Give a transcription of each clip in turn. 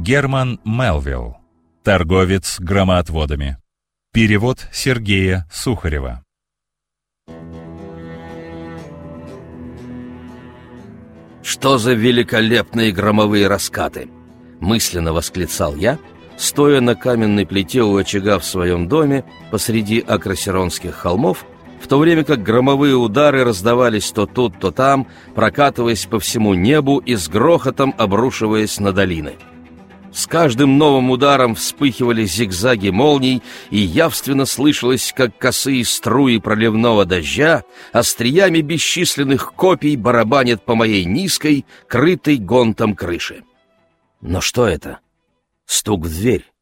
Герман Мелвилл. Торговец громоотводами. Перевод Сергея Сухарева. «Что за великолепные громовые раскаты!» — мысленно восклицал я, стоя на каменной плите у очага в своем доме посреди Акрасеронских холмов, в то время как громовые удары раздавались то тут, то там, прокатываясь по всему небу и с грохотом обрушиваясь на долины. С каждым новым ударом вспыхивали зигзаги молний, и явственно слышалось, как косые струи проливного дождя остриями бесчисленных копий барабанят по моей низкой, крытой гонтом крыши. Но что это? Стук в дверь.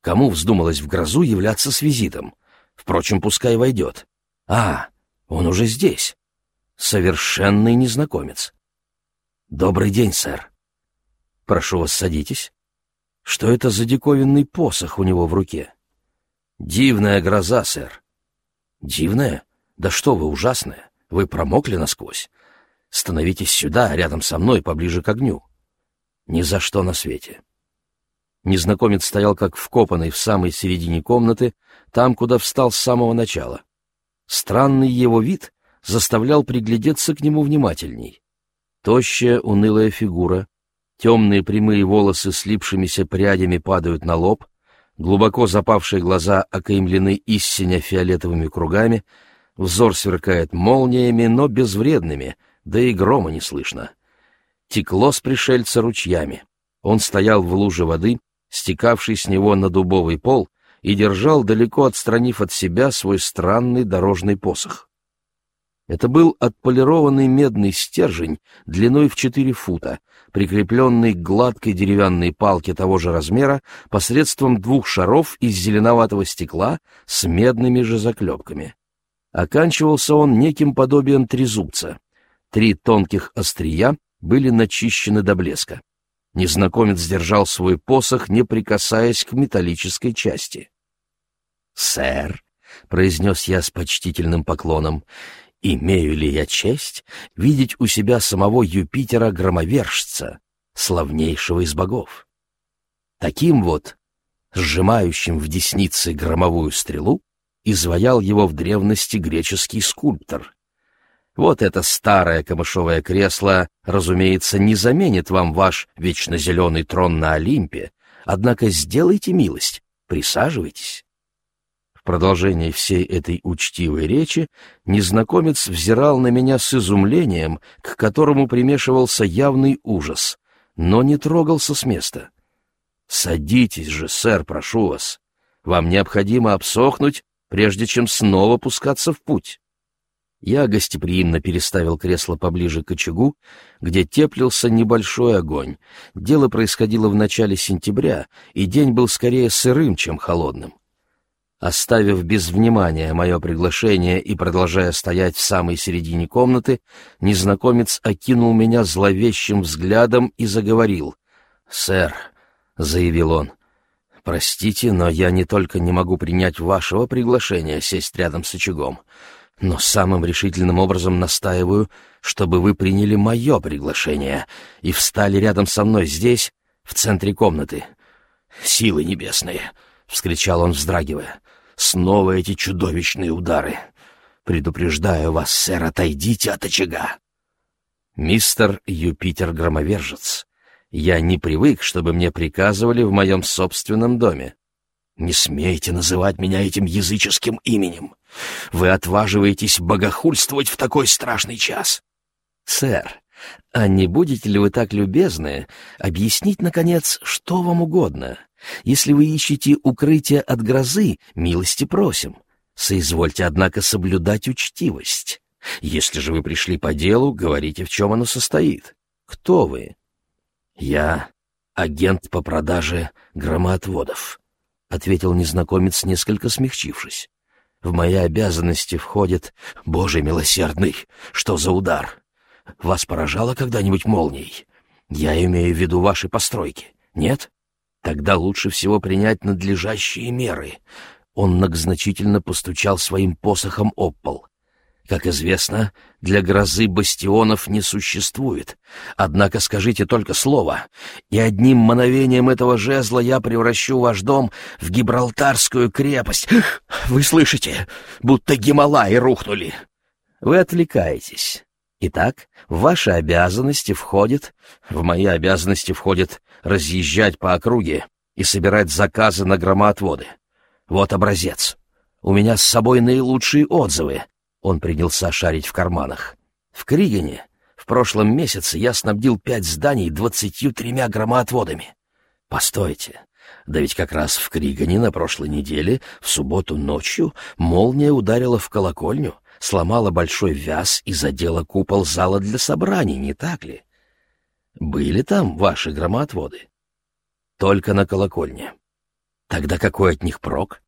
Кому вздумалось в грозу являться с визитом? Впрочем, пускай войдет. А, он уже здесь. Совершенный незнакомец. «Добрый день, сэр. Прошу вас, садитесь. Что это за диковинный посох у него в руке? Дивная гроза, сэр. Дивная? Да что вы, ужасная. Вы промокли насквозь. Становитесь сюда, рядом со мной, поближе к огню. Ни за что на свете. Незнакомец стоял как вкопанный в самой середине комнаты, там, куда встал с самого начала. Странный его вид заставлял приглядеться к нему внимательней. Тощая, унылая фигура, Темные прямые волосы с липшимися прядями падают на лоб, глубоко запавшие глаза окаймлены истиня фиолетовыми кругами, взор сверкает молниями, но безвредными, да и грома не слышно. Текло с пришельца ручьями. Он стоял в луже воды, стекавшей с него на дубовый пол, и держал, далеко отстранив от себя, свой странный дорожный посох. Это был отполированный медный стержень длиной в четыре фута, прикрепленный к гладкой деревянной палке того же размера посредством двух шаров из зеленоватого стекла с медными же заклепками. Оканчивался он неким подобием трезубца. Три тонких острия были начищены до блеска. Незнакомец держал свой посох, не прикасаясь к металлической части. «Сэр», — произнес я с почтительным поклоном, Имею ли я честь видеть у себя самого Юпитера-громовержца, славнейшего из богов? Таким вот, сжимающим в деснице громовую стрелу, изваял его в древности греческий скульптор. Вот это старое камышовое кресло, разумеется, не заменит вам ваш вечно зеленый трон на Олимпе, однако сделайте милость, присаживайтесь. В продолжении всей этой учтивой речи незнакомец взирал на меня с изумлением, к которому примешивался явный ужас, но не трогался с места. «Садитесь же, сэр, прошу вас. Вам необходимо обсохнуть, прежде чем снова пускаться в путь». Я гостеприимно переставил кресло поближе к очагу, где теплился небольшой огонь. Дело происходило в начале сентября, и день был скорее сырым, чем холодным. Оставив без внимания мое приглашение и продолжая стоять в самой середине комнаты, незнакомец окинул меня зловещим взглядом и заговорил. «Сэр», — заявил он, — «простите, но я не только не могу принять вашего приглашения сесть рядом с очагом, но самым решительным образом настаиваю, чтобы вы приняли мое приглашение и встали рядом со мной здесь, в центре комнаты. Силы небесные!» — вскричал он, вздрагивая. Снова эти чудовищные удары. Предупреждаю вас, сэр, отойдите от очага. Мистер Юпитер-громовержец, я не привык, чтобы мне приказывали в моем собственном доме. Не смейте называть меня этим языческим именем. Вы отваживаетесь богохульствовать в такой страшный час. Сэр, а не будете ли вы так любезны объяснить, наконец, что вам угодно? Если вы ищете укрытие от грозы, милости просим. Соизвольте, однако, соблюдать учтивость. Если же вы пришли по делу, говорите, в чем оно состоит. Кто вы? Я агент по продаже громоотводов, — ответил незнакомец, несколько смягчившись. В мои обязанности входит... Боже милосердный, что за удар! Вас поражало когда-нибудь молнией? Я имею в виду ваши постройки, нет? Тогда лучше всего принять надлежащие меры. Он многозначительно постучал своим посохом об пол. Как известно, для грозы бастионов не существует. Однако скажите только слово, и одним мановением этого жезла я превращу ваш дом в Гибралтарскую крепость. Вы слышите? Будто Гималаи рухнули. Вы отвлекаетесь. Итак, в ваши обязанности входит, в мои обязанности входит разъезжать по округе и собирать заказы на громоотводы. Вот образец. У меня с собой наилучшие отзывы. Он принялся шарить в карманах. В Кригене в прошлом месяце я снабдил пять зданий двадцатью тремя громоотводами. Постойте, да ведь как раз в Кригане на прошлой неделе, в субботу ночью, молния ударила в колокольню, сломала большой вяз и задела купол зала для собраний, не так ли? Были там ваши громоотводы? Только на колокольне. Тогда какой от них прок?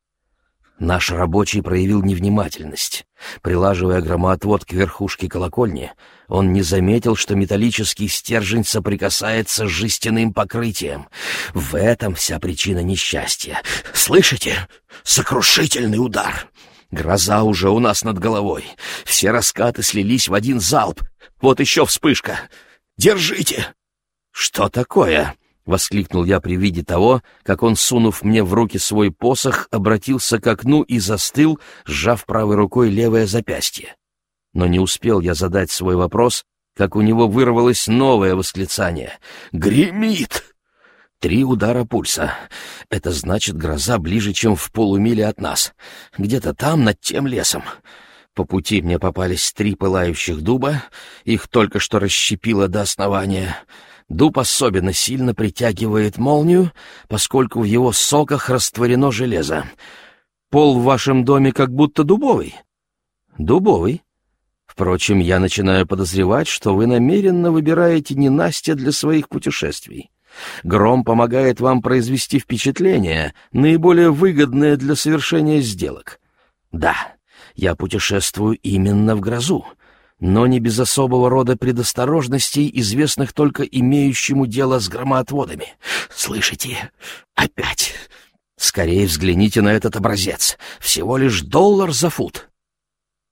Наш рабочий проявил невнимательность. Прилаживая громоотвод к верхушке колокольни, он не заметил, что металлический стержень соприкасается с жестяным покрытием. В этом вся причина несчастья. Слышите? Сокрушительный удар! Гроза уже у нас над головой. Все раскаты слились в один залп. Вот еще вспышка. Держите! Что такое? — воскликнул я при виде того, как он, сунув мне в руки свой посох, обратился к окну и застыл, сжав правой рукой левое запястье. Но не успел я задать свой вопрос, как у него вырвалось новое восклицание. «Гремит!» Три удара пульса. Это значит, гроза ближе, чем в полумиле от нас. Где-то там, над тем лесом. По пути мне попались три пылающих дуба. Их только что расщепило до основания — Дуб особенно сильно притягивает молнию, поскольку в его соках растворено железо. Пол в вашем доме как будто дубовый. Дубовый. Впрочем, я начинаю подозревать, что вы намеренно выбираете ненастье для своих путешествий. Гром помогает вам произвести впечатление, наиболее выгодное для совершения сделок. Да, я путешествую именно в грозу но не без особого рода предосторожностей, известных только имеющему дело с громоотводами. Слышите? Опять. Скорее взгляните на этот образец. Всего лишь доллар за фут.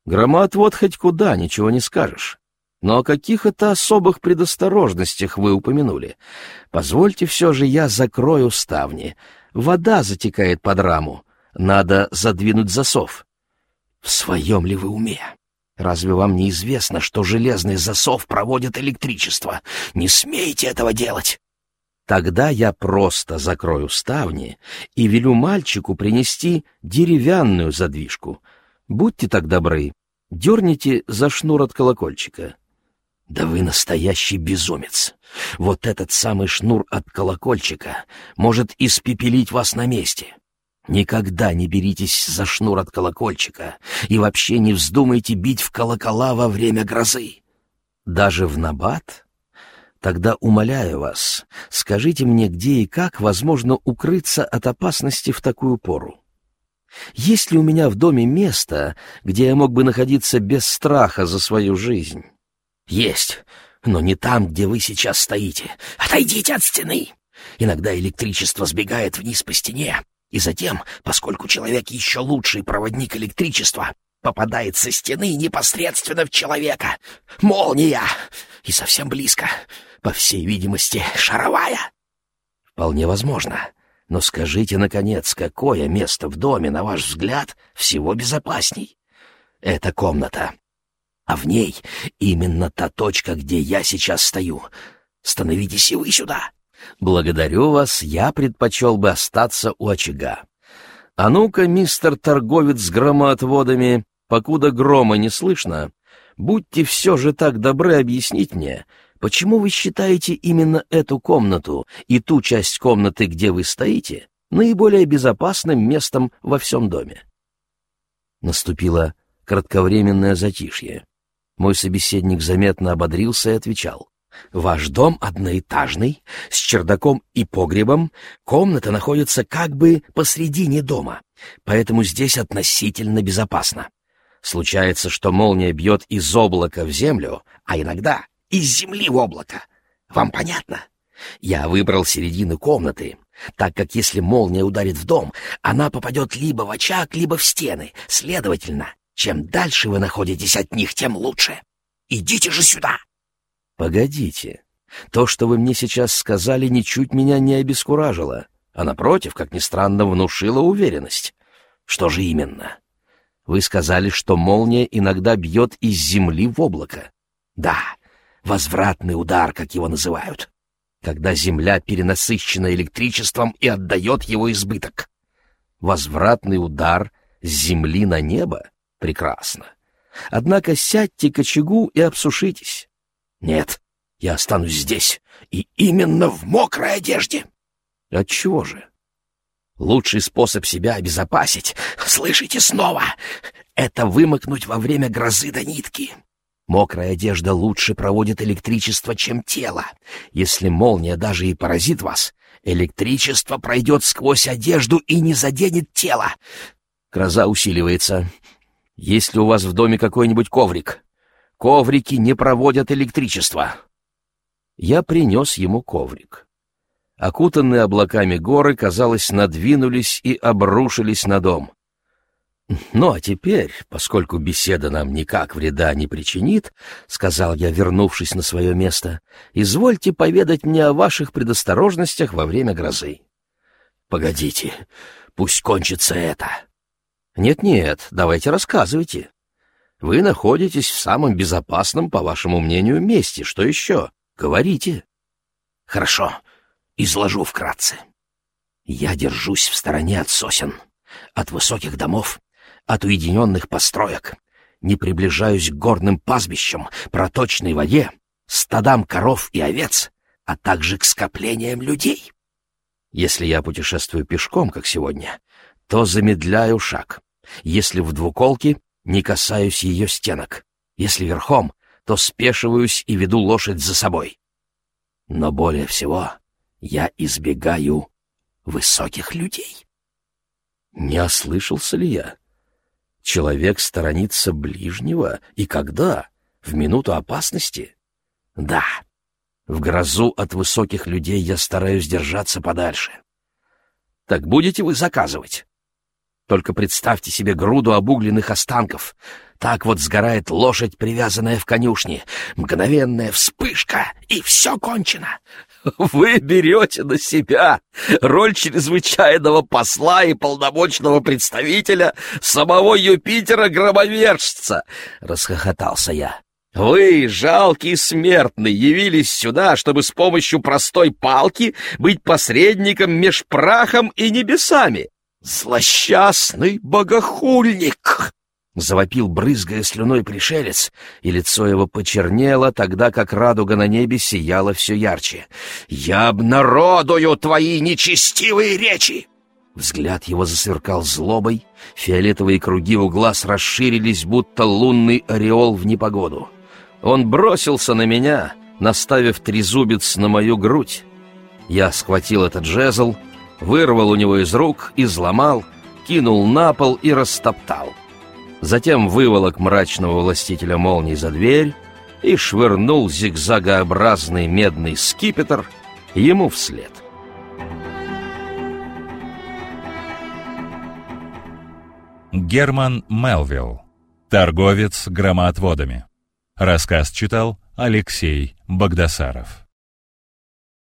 Громоотвод хоть куда, ничего не скажешь. Но о каких это особых предосторожностях вы упомянули? Позвольте все же я закрою ставни. Вода затекает под раму. Надо задвинуть засов. В своем ли вы уме? Разве вам не известно, что железный засов проводит электричество? Не смейте этого делать!» Тогда я просто закрою ставни и велю мальчику принести деревянную задвижку. Будьте так добры, дерните за шнур от колокольчика. Да вы настоящий безумец! Вот этот самый шнур от колокольчика может испепелить вас на месте. Никогда не беритесь за шнур от колокольчика и вообще не вздумайте бить в колокола во время грозы. Даже в набат? Тогда умоляю вас, скажите мне, где и как возможно укрыться от опасности в такую пору. Есть ли у меня в доме место, где я мог бы находиться без страха за свою жизнь? Есть, но не там, где вы сейчас стоите. Отойдите от стены. Иногда электричество сбегает вниз по стене, и затем, поскольку человек еще лучший проводник электричества, попадает со стены непосредственно в человека. Молния! И совсем близко. По всей видимости, шаровая. Вполне возможно. Но скажите, наконец, какое место в доме, на ваш взгляд, всего безопасней? Это комната. А в ней именно та точка, где я сейчас стою. Становитесь и вы сюда. «Благодарю вас, я предпочел бы остаться у очага. А ну-ка, мистер торговец с громоотводами, покуда грома не слышно, будьте все же так добры объяснить мне, почему вы считаете именно эту комнату и ту часть комнаты, где вы стоите, наиболее безопасным местом во всем доме?» Наступило кратковременное затишье. Мой собеседник заметно ободрился и отвечал. Ваш дом одноэтажный, с чердаком и погребом, комната находится как бы посредине дома, поэтому здесь относительно безопасно. Случается, что молния бьет из облака в землю, а иногда из земли в облако. Вам понятно? Я выбрал середину комнаты, так как если молния ударит в дом, она попадет либо в очаг, либо в стены. Следовательно, Чем дальше вы находитесь от них, тем лучше. Идите же сюда!» «Погодите. То, что вы мне сейчас сказали, ничуть меня не обескуражило, а, напротив, как ни странно, внушило уверенность. Что же именно?» Вы сказали, что молния иногда бьет из земли в облако. Да, возвратный удар, как его называют. Когда земля перенасыщена электричеством и отдает его избыток. Возвратный удар с земли на небо? Прекрасно. Однако сядьте к очагу и обсушитесь. Нет, я останусь здесь, и именно в мокрой одежде. Отчего же? Лучший способ себя обезопасить, слышите снова, это вымокнуть во время грозы до нитки. Мокрая одежда лучше проводит электричество, чем тело. Если молния даже и поразит вас, электричество пройдет сквозь одежду и не заденет тело. Гроза усиливается. Есть ли у вас в доме какой-нибудь коврик? Коврики не проводят электричество. Я принес ему коврик. Окутанные облаками горы, казалось, надвинулись и обрушились на дом. «Ну а теперь, поскольку беседа нам никак вреда не причинит, — сказал я, вернувшись на свое место, — извольте поведать мне о ваших предосторожностях во время грозы». «Погодите, пусть кончится это». «Нет-нет, давайте рассказывайте. Вы находитесь в самом безопасном, по вашему мнению, месте. Что еще? Говорите». «Хорошо, Изложу вкратце. Я держусь в стороне от сосен, от высоких домов, от уединенных построек, не приближаюсь к горным пастбищам, проточной воде, стадам коров и овец, а также к скоплениям людей. Если я путешествую пешком, как сегодня, то замедляю шаг. Если в двуколке, не касаюсь ее стенок. Если верхом, то спешиваюсь и веду лошадь за собой. Но более всего я избегаю высоких людей. Не ослышался ли я? Человек сторонится ближнего, и когда? В минуту опасности? Да, в грозу от высоких людей я стараюсь держаться подальше. Так будете вы заказывать? Только представьте себе груду обугленных останков. Так вот сгорает лошадь, привязанная в конюшне. Мгновенная вспышка, и все кончено. Вы берете на себя роль чрезвычайного посла и полномочного представителя самого Юпитера-громовержца, — расхохотался я. Вы, жалкий смертный, явились сюда, чтобы с помощью простой палки быть посредником меж прахом и небесами. Злосчастный богохульник! Завопил, брызгая слюной пришелец, и лицо его почернело, тогда как радуга на небе сияла все ярче. «Я обнародую твои нечестивые речи!» Взгляд его засверкал злобой, фиолетовые круги у глаз расширились, будто лунный ореол в непогоду. Он бросился на меня, наставив трезубец на мою грудь. Я схватил этот жезл, вырвал у него из рук, изломал, кинул на пол и растоптал затем выволок мрачного властителя молний за дверь и швырнул зигзагообразный медный скипетр ему вслед. Герман Мелвилл. Торговец громоотводами. Рассказ читал Алексей Богдасаров.